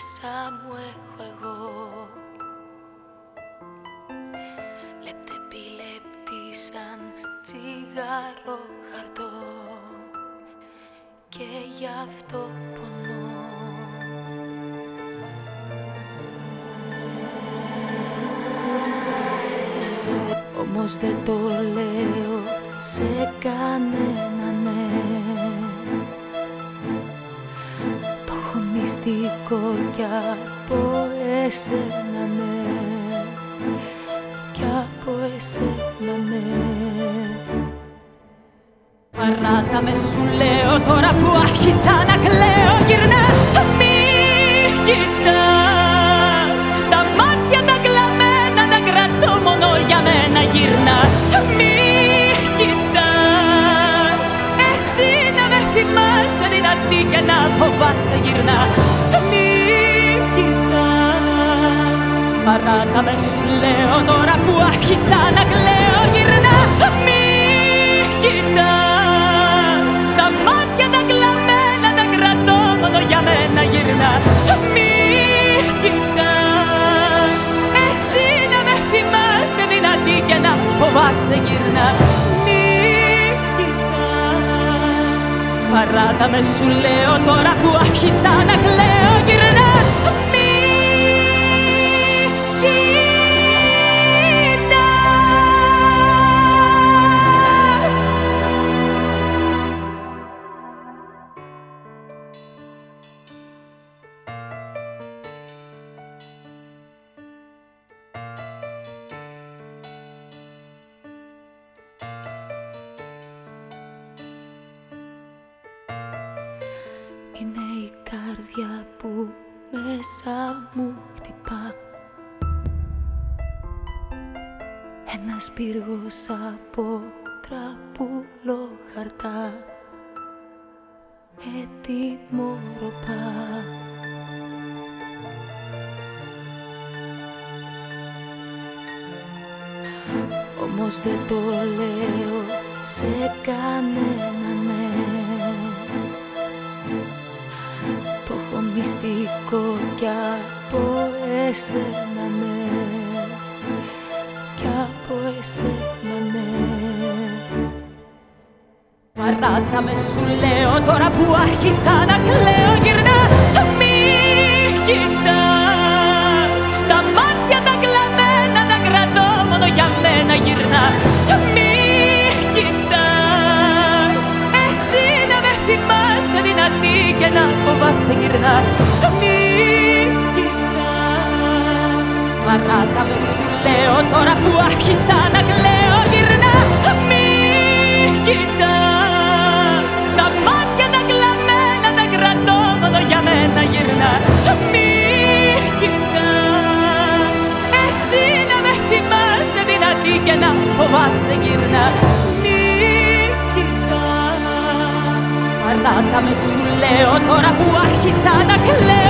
μέσα μου έχω εγώ Λεπτεπί λεπτή σαν τσιγάρο χαρτό Και γι' αυτό πονώ Όμως δεν το λέω σε κανένα μυστικό κι από εσένα ναι. Κι από εσένα ναι. Παράτα με σου λέω τώρα που άρχισα να κλαίω γυρνά φοβάσαι γυρνά. Μη κοιτάς. Παράτα με σου λέω τώρα που άρχισα να κλαίω Παράτα με σου λέω τώρα που άρχισα να κλαίω καρδιά που μέσα μου χτυπά. Ένας πύργος από τραπούλο χαρτά. Έτοιμο ροπά. Όμως δεν το λέω σε κανένα μυστικό κι από εσένα ναι. Κι από εσένα ναι. Παράτα με σου λέω τώρα που άρχισα να κλαίω γυρνά Μη κοιτάς να φοβάσαι γυρνά Μη κοιτάς Παράτα με σου λέω τώρα που άρχισα να κλαίω γυρνά Μη κοιτάς Τα μάτια τα κλαμμένα τα κρατώ μόνο για μένα γυρνά Μη κοιτάς Εσύ να με θυμάσαι δυνατή και να φοβάσαι γυρνά Παράτα με σου λέω τώρα που άρχισα να κλαίω. γυρνά